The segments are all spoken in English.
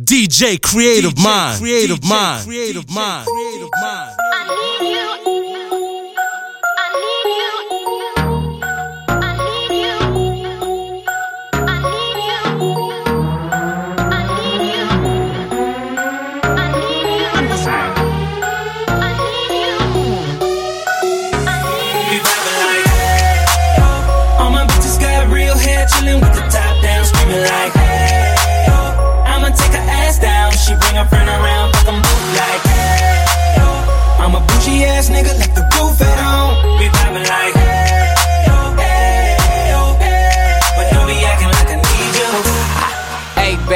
DJ Creative Mind, Creative Mind, Creative Mind, Creative Mind.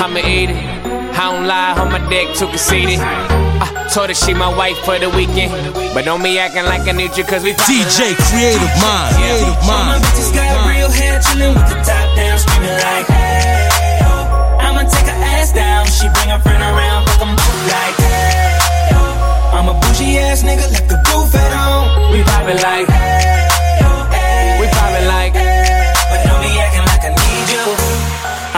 I'ma eat it. I don't lie, on my dick, too conceited. I told her she my wife for the weekend. But don't be acting like I need you, cause we poppin' DJ like- Creative Mind, Creative All my Mind. bitches got real hair, chillin' with the top down, screaming like, hey, oh. I'ma take her ass down, she bring her friend around, fuck 'em both like, hey, oh. I'm a bougie ass nigga, left the roof at home. We poppin' like, Hey,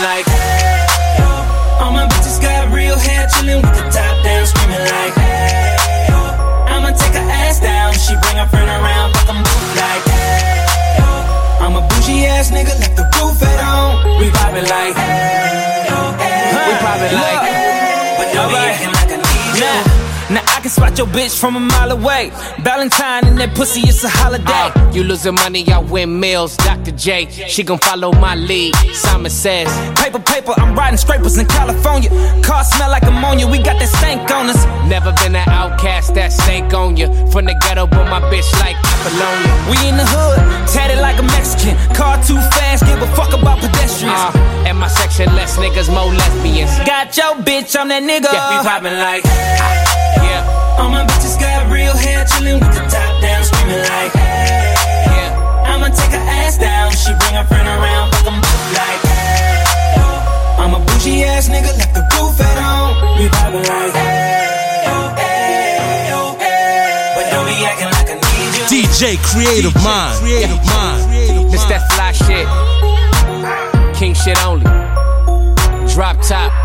Cause we poppin' like, All my bitches got real hair, chillin' with the top down, screaming like, hey, oh. I'ma take her ass down, she bring her friend around, fuck 'em both like, hey, oh. I'm a bougie ass nigga, left the roof at home. we poppin' like, Hey, Now, I can spot your bitch from a mile away. Valentine and that pussy, it's a holiday. Uh, you losing money, I win meals. Dr. J, she gon' follow my lead. Simon says, Paper, paper, I'm riding scrapers in California. Car smell like ammonia, we got that stank on us. Never been an outcast that stank on you. From the ghetto, but my bitch like Apollonia. We in the hood, tatted like a Mexican. Car too fast, give a fuck about pedestrians. Uh, and my section, less niggas, more lesbians. Got your bitch, I'm that nigga. Yeah, We poppin' like, all my bitches got real hair, chillin' with the top down, screaming like, hey. yeah. I'ma take her ass down, she bring her friend around, fuck 'em both like, hey. oh. I'm a bougie ass nigga, left the roof at home. We poppin' like, hey, oh, hey, oh, hey. But don't be acting like I need you. DJ Creative Mind, Creative Mind, Creative that fly shit. King shit only. Drop top, no roof.